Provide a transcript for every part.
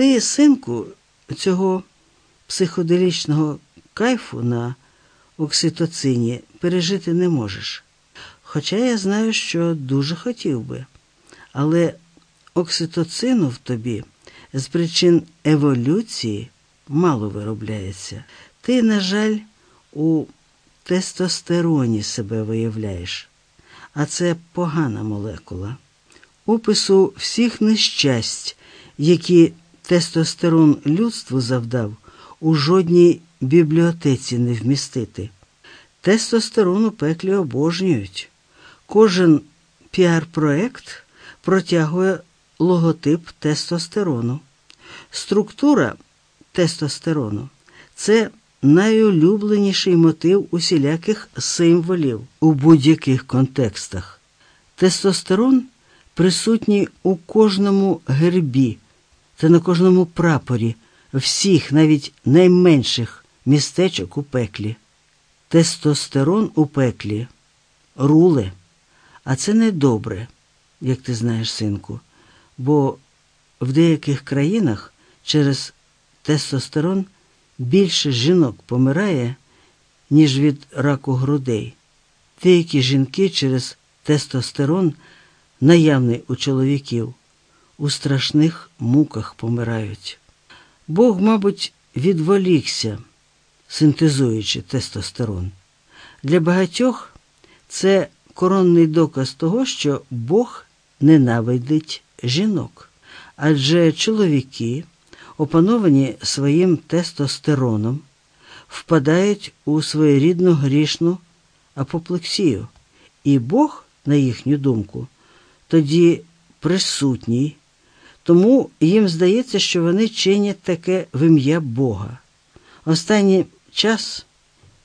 Ти, синку, цього психоделічного кайфу на окситоцині пережити не можеш. Хоча я знаю, що дуже хотів би. Але окситоцину в тобі з причин еволюції мало виробляється. Ти, на жаль, у тестостероні себе виявляєш, а це погана молекула. Опису всіх нещасть, які тестостерон людству завдав, у жодній бібліотеці не вмістити. Тестостерон у пеклі обожнюють. Кожен піар-проект протягує логотип тестостерону. Структура тестостерону це найулюбленіший мотив усіляких символів у будь-яких контекстах. Тестостерон присутній у кожному гербі та на кожному прапорі всіх, навіть найменших містечок у пеклі. Тестостерон у пеклі руле, а це не добре, як ти знаєш, синку, бо в деяких країнах через тестостерон більше жінок помирає, ніж від раку грудей. Деякі жінки через тестостерон, наявний у чоловіків, у страшних муках помирають. Бог, мабуть, відволікся, синтезуючи тестостерон. Для багатьох це коронний доказ того, що Бог ненавидить жінок, адже чоловіки, опановані своїм тестостероном, впадають у своєрідну грішну апоплексію, і Бог, на їхню думку, тоді присутній. Тому їм здається, що вони чинять таке в ім'я Бога. Останній час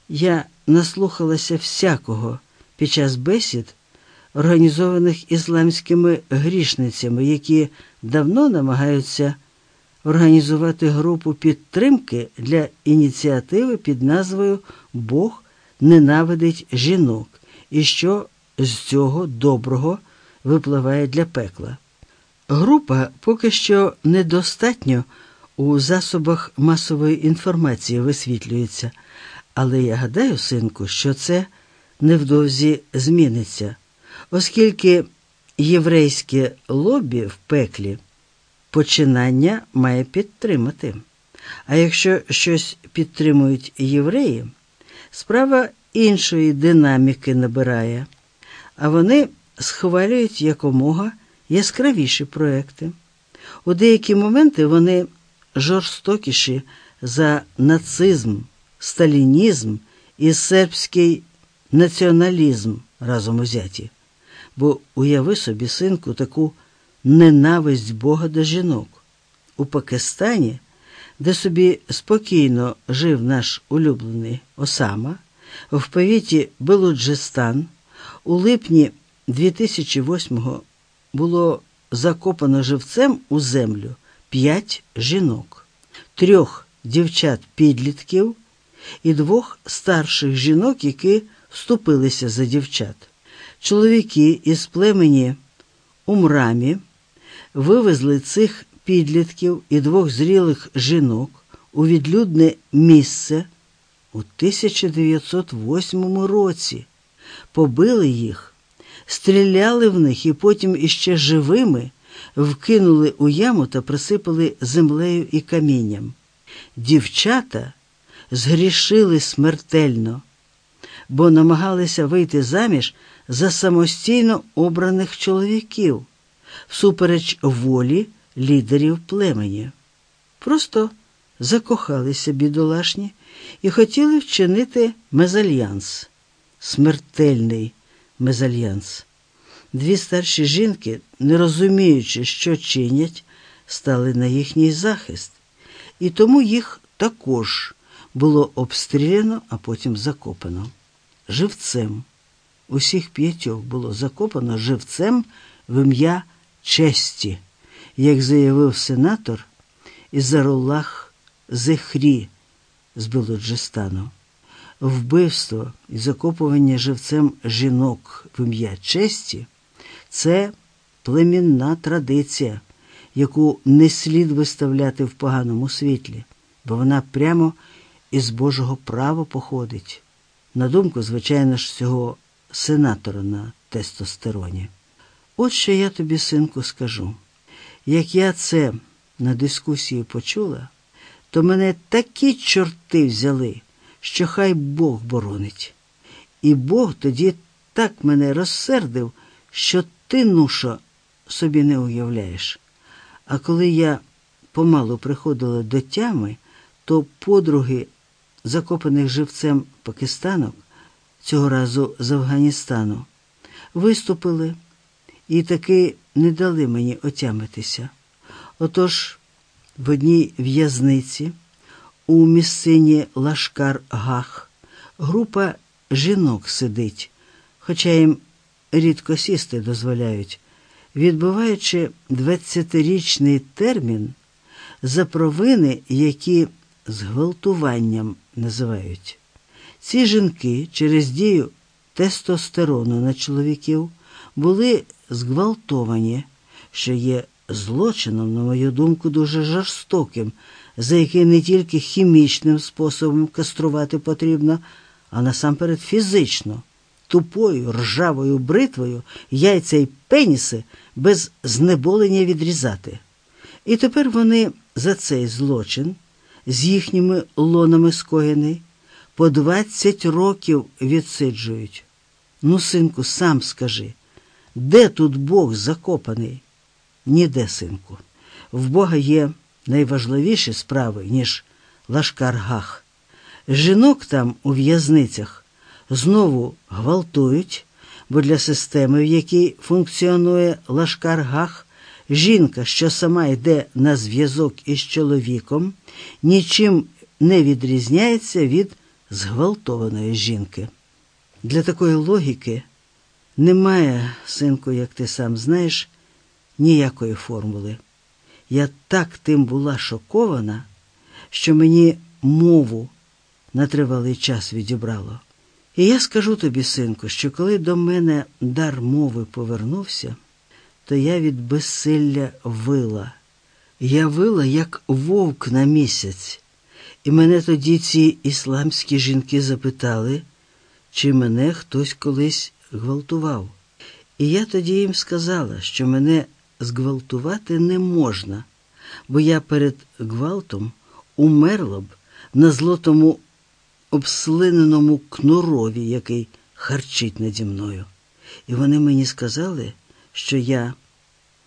я наслухалася всякого під час бесід, організованих ісламськими грішницями, які давно намагаються організувати групу підтримки для ініціативи під назвою Бог ненавидить жінок і що з цього доброго випливає для пекла. Група поки що недостатньо у засобах масової інформації висвітлюється, але я гадаю, синку, що це невдовзі зміниться, оскільки єврейське лобі в пеклі починання має підтримати. А якщо щось підтримують євреї, справа іншої динаміки набирає, а вони схвалюють якомога яскравіші проекти. У деякі моменти вони жорстокіші за нацизм, сталінізм і сербський націоналізм разом узяті. Бо уяви собі, синку, таку ненависть Бога до жінок. У Пакистані, де собі спокійно жив наш улюблений Осама, в повіті Белуджистан у липні 2008-го було закопано живцем у землю п'ять жінок, трьох дівчат-підлітків і двох старших жінок, які вступилися за дівчат. Чоловіки із племені Умрамі вивезли цих підлітків і двох зрілих жінок у відлюдне місце у 1908 році, побили їх, стріляли в них і потім іще живими вкинули у яму та присипали землею і камінням. Дівчата згрішили смертельно, бо намагалися вийти заміж за самостійно обраних чоловіків всупереч волі лідерів племені. Просто закохалися бідолашні і хотіли вчинити мезальянс, смертельний мезальянс. Дві старші жінки, не розуміючи, що чинять, стали на їхній захист, і тому їх також було обстріляно, а потім закопано. Живцем. Усіх п'ятьох було закопано живцем в ім'я честі, як заявив сенатор Ізаруллах Зехрі з Белуджистану. Вбивство і закопування живцем жінок в ім'я честі це племінна традиція, яку не слід виставляти в поганому світлі, бо вона прямо із Божого права походить. На думку, звичайно ж, цього сенатора на тестостероні. От що я тобі, синку, скажу. Як я це на дискусії почула, то мене такі чорти взяли, що хай Бог боронить. І Бог тоді так мене розсердив, що ти, нушо, собі не уявляєш. А коли я помалу приходила до тями, то подруги, закопаних живцем пакистанок, цього разу з Афганістану, виступили і таки не дали мені отямитися. Отож, в одній в'язниці у місцині Лашкар Гах група жінок сидить, хоча їм рідко сісти дозволяють, відбуваючи 20-річний термін за провини, які зґвалтуванням називають. Ці жінки через дію тестостерону на чоловіків були зґвалтовані, що є злочином, на мою думку, дуже жорстоким, за який не тільки хімічним способом каструвати потрібно, а насамперед фізично, тупою ржавою бритвою яйця й пеніси без знеболення відрізати. І тепер вони за цей злочин з їхніми лонами скоєний по 20 років відсиджують. Ну, синку, сам скажи, де тут Бог закопаний? Ніде, синку. В Бога є найважливіші справи, ніж Лашкар-Гах. Жінок там у в'язницях знову гвалтують, бо для системи, в якій функціонує Лашкар-Гах, жінка, що сама йде на зв'язок із чоловіком, нічим не відрізняється від зґвалтованої жінки. Для такої логіки немає, синку, як ти сам знаєш, ніякої формули. Я так тим була шокована, що мені мову на тривалий час відібрало. І я скажу тобі, синку, що коли до мене дар мови повернувся, то я від безсилля вила. Я вила, як вовк на місяць, і мене тоді ці ісламські жінки запитали, чи мене хтось колись гвалтував. І я тоді їм сказала, що мене зґвалтувати не можна, бо я перед гвалтом умерла б на злотому обслиненому кнурові, який харчить наді мною. І вони мені сказали, що я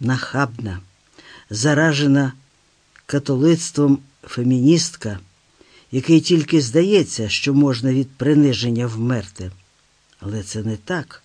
нахабна, заражена католицтвом феміністка, який тільки здається, що можна від приниження вмерти. Але це не так.